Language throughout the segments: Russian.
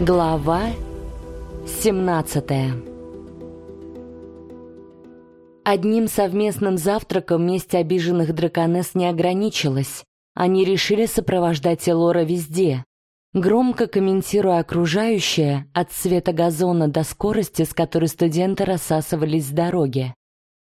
Глава 17 Одним совместным завтраком месть обиженных драконесс не ограничилась. Они решили сопровождать Элора везде, громко комментируя окружающее от цвета газона до скорости, с которой студенты рассасывались с дороги.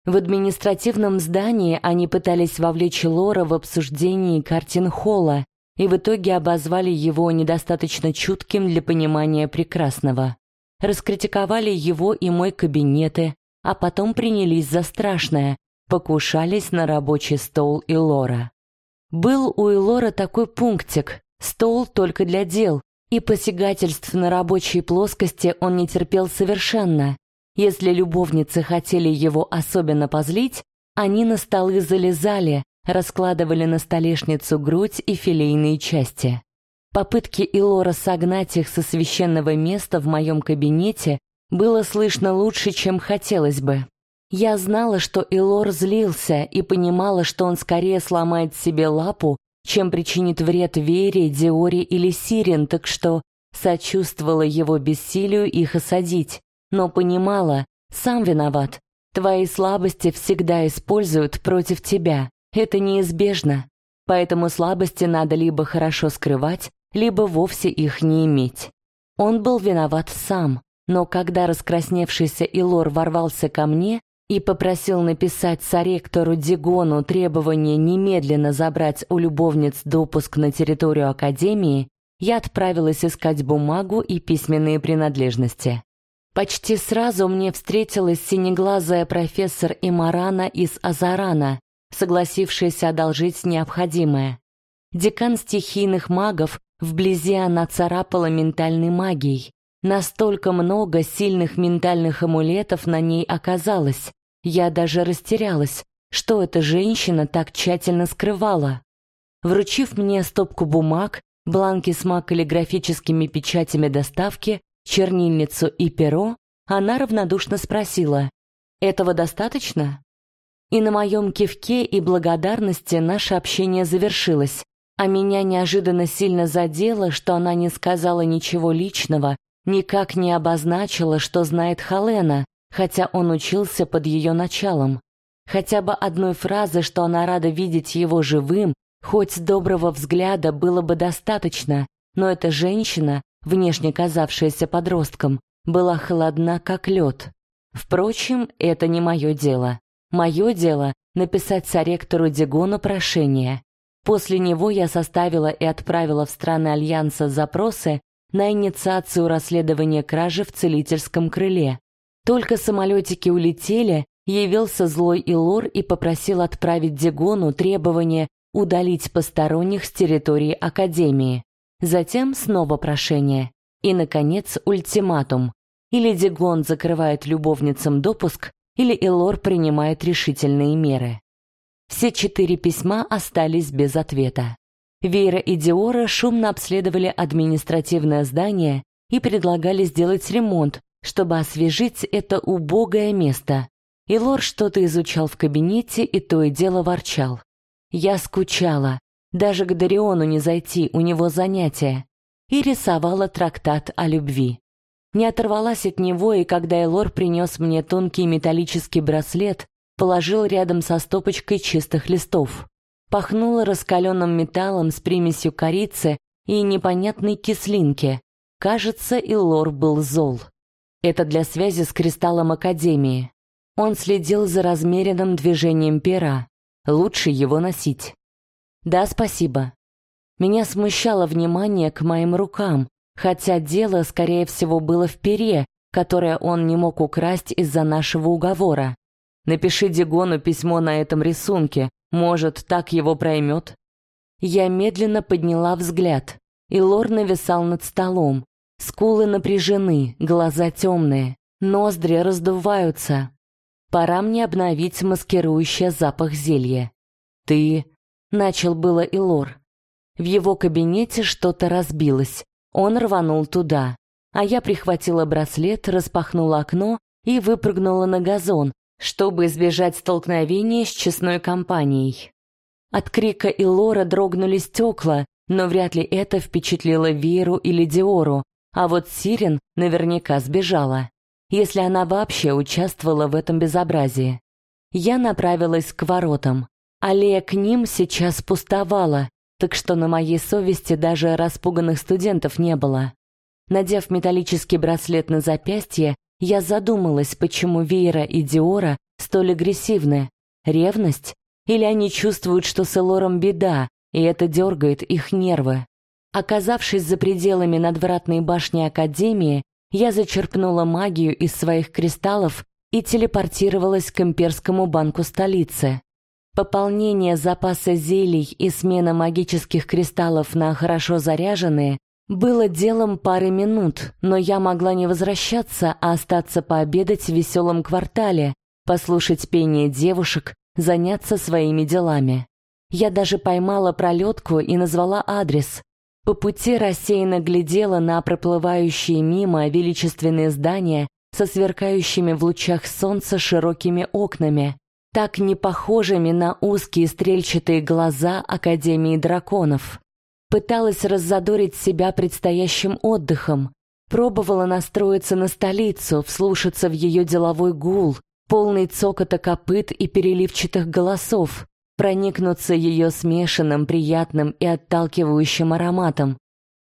В административном здании они пытались вовлечь Лора в обсуждение картин Холла и в итоге обозвали его недостаточно чутким для понимания прекрасного. Раскритиковали его и мой кабинеты, а потом принялись за страшное, покушались на рабочий стол Илора. Был у Илора такой пунктик, стол только для дел, и посягательств на рабочей плоскости он не терпел совершенно. Если любовницы хотели его особенно позлить, они на столы залезали, раскладывали на столешницу грудь и филейные части. Попытки Илора согнать их со священного места в моем кабинете было слышно лучше, чем хотелось бы. Я знала, что Илор злился и понимала, что он скорее сломает себе лапу, чем причинит вред Вере, Диоре или Сирен, так что сочувствовала его бессилию их осадить но понимала, сам виноват. Твои слабости всегда используют против тебя. Это неизбежно. Поэтому слабости надо либо хорошо скрывать, либо вовсе их не иметь. Он был виноват сам, но когда раскрасневшийся Илор ворвался ко мне и попросил написать соректору Дигону требование немедленно забрать у любовниц допуск на территорию Академии, я отправилась искать бумагу и письменные принадлежности. Почти сразу мне встретилась синеглазая профессор Имарана из Азарана, согласившаяся одолжить необходимое. Декан стихийных магов вблизи она царапала ментальной магией. Настолько много сильных ментальных амулетов на ней оказалось. Я даже растерялась, что эта женщина так тщательно скрывала. Вручив мне стопку бумаг, бланки с макаллиграфическими печатями доставки, чернильницу и перо, она равнодушно спросила, «Этого достаточно?» И на моем кивке и благодарности наше общение завершилось, а меня неожиданно сильно задело, что она не сказала ничего личного, никак не обозначила, что знает Халена, хотя он учился под ее началом. Хотя бы одной фразы, что она рада видеть его живым, хоть доброго взгляда было бы достаточно, но эта женщина, внешне казавшаяся подростком, была холодна, как лед. Впрочем, это не мое дело. Мое дело — написать соректору Дигону прошение. После него я составила и отправила в страны Альянса запросы на инициацию расследования кражи в целительском крыле. Только самолетики улетели, явился злой Илор и попросил отправить Дигону требование удалить посторонних с территории Академии. Затем снова прошение. И, наконец, ультиматум. Или Дигон закрывает любовницам допуск, или Элор принимает решительные меры. Все четыре письма остались без ответа. Вера и Диора шумно обследовали административное здание и предлагали сделать ремонт, чтобы освежить это убогое место. И что-то изучал в кабинете и то и дело ворчал. Я скучала, даже к Дариону не зайти, у него занятия. И рисовала трактат о любви. Не оторвалась от него, и когда Элор принес мне тонкий металлический браслет, положил рядом со стопочкой чистых листов. Пахнуло раскаленным металлом с примесью корицы и непонятной кислинки. Кажется, Илор был зол. Это для связи с кристаллом Академии. Он следил за размеренным движением пера. Лучше его носить. «Да, спасибо». Меня смущало внимание к моим рукам, хотя дело, скорее всего, было в пере, которое он не мог украсть из-за нашего уговора. Напиши Дигону письмо на этом рисунке, может, так его проймет. Я медленно подняла взгляд, и Лор нависал над столом. Скулы напряжены, глаза темные, ноздри раздуваются. Пора мне обновить маскирующий запах зелья. Ты Начал было и Лор. В его кабинете что-то разбилось. Он рванул туда. А я прихватила браслет, распахнула окно и выпрыгнула на газон, чтобы избежать столкновения с честной компанией. От крика Илора дрогнули стекла, но вряд ли это впечатлило Веру или Диору. А вот Сирен наверняка сбежала, если она вообще участвовала в этом безобразии. Я направилась к воротам. Аллея к ним сейчас пустовала, так что на моей совести даже распуганных студентов не было. Надев металлический браслет на запястье, я задумалась, почему Вейра и Диора столь агрессивны. Ревность? Или они чувствуют, что с Элором беда, и это дергает их нервы? Оказавшись за пределами надвратной башни Академии, я зачерпнула магию из своих кристаллов и телепортировалась к имперскому банку столицы. Пополнение запаса зелий и смена магических кристаллов на хорошо заряженные было делом пары минут, но я могла не возвращаться, а остаться пообедать в веселом квартале, послушать пение девушек, заняться своими делами. Я даже поймала пролетку и назвала адрес. По пути рассеянно глядела на проплывающие мимо величественные здания со сверкающими в лучах солнца широкими окнами, так не похожими на узкие стрельчатые глаза Академии драконов. Пыталась раззадорить себя предстоящим отдыхом, пробовала настроиться на столицу, вслушаться в ее деловой гул, полный цокота копыт и переливчатых голосов, проникнуться ее смешанным, приятным и отталкивающим ароматом.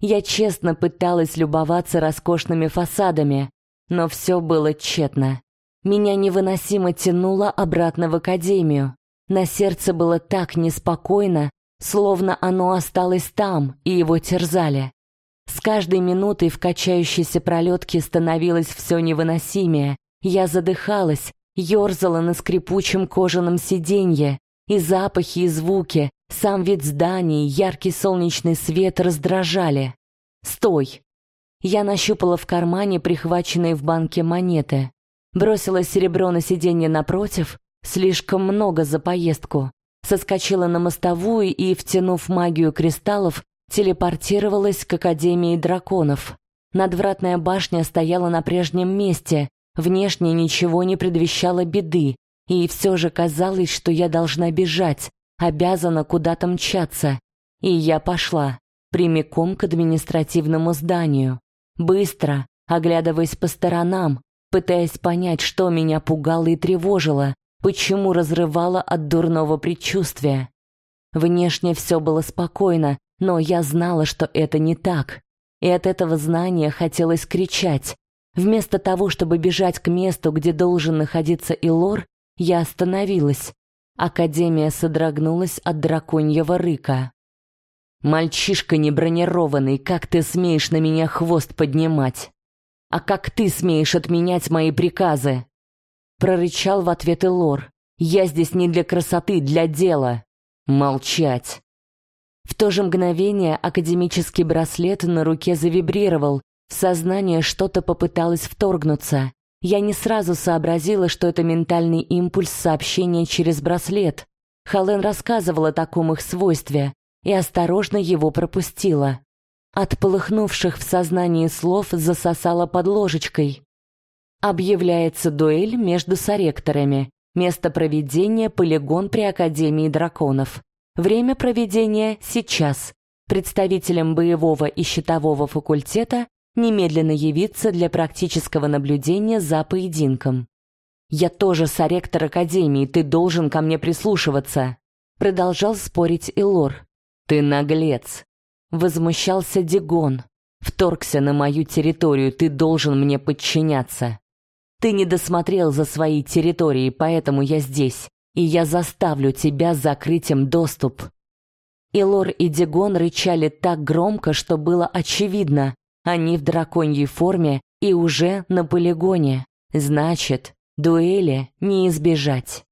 Я честно пыталась любоваться роскошными фасадами, но все было тщетно. Меня невыносимо тянуло обратно в академию. На сердце было так неспокойно, словно оно осталось там, и его терзали. С каждой минутой в качающейся пролетке становилось все невыносимее. Я задыхалась, ерзала на скрипучем кожаном сиденье, и запахи, и звуки, сам вид зданий, яркий солнечный свет раздражали. «Стой!» Я нащупала в кармане прихваченные в банке монеты. Бросила серебро на сиденье напротив, слишком много за поездку. Соскочила на мостовую и, втянув магию кристаллов, телепортировалась к Академии драконов. Надвратная башня стояла на прежнем месте, внешне ничего не предвещало беды, и все же казалось, что я должна бежать, обязана куда-то мчаться. И я пошла, прямиком к административному зданию. Быстро, оглядываясь по сторонам, пытаясь понять, что меня пугало и тревожило, почему разрывало от дурного предчувствия. Внешне все было спокойно, но я знала, что это не так. И от этого знания хотелось кричать. Вместо того, чтобы бежать к месту, где должен находиться Илор, я остановилась. Академия содрогнулась от драконьего рыка. «Мальчишка небронированный, как ты смеешь на меня хвост поднимать? А как ты смеешь отменять мои приказы?» Прорычал в ответ Элор. «Я здесь не для красоты, для дела!» «Молчать!» В то же мгновение академический браслет на руке завибрировал, в сознание что-то попыталось вторгнуться. Я не сразу сообразила, что это ментальный импульс сообщения через браслет. Хален рассказывал о таком их свойстве и осторожно его пропустила. От полыхнувших в сознании слов засосала под ложечкой. Объявляется дуэль между соректорами. Место проведения – полигон при Академии драконов. Время проведения – сейчас. Представителям боевого и щитового факультета немедленно явиться для практического наблюдения за поединком. «Я тоже соректор Академии, ты должен ко мне прислушиваться», продолжал спорить Илор. «Ты наглец!» Возмущался Дигон. «Вторгся на мою территорию, ты должен мне подчиняться. Ты не досмотрел за своей территорией, поэтому я здесь, и я заставлю тебя закрыть им доступ». Илор и Дигон рычали так громко, что было очевидно, они в драконьей форме и уже на полигоне. Значит, дуэли не избежать.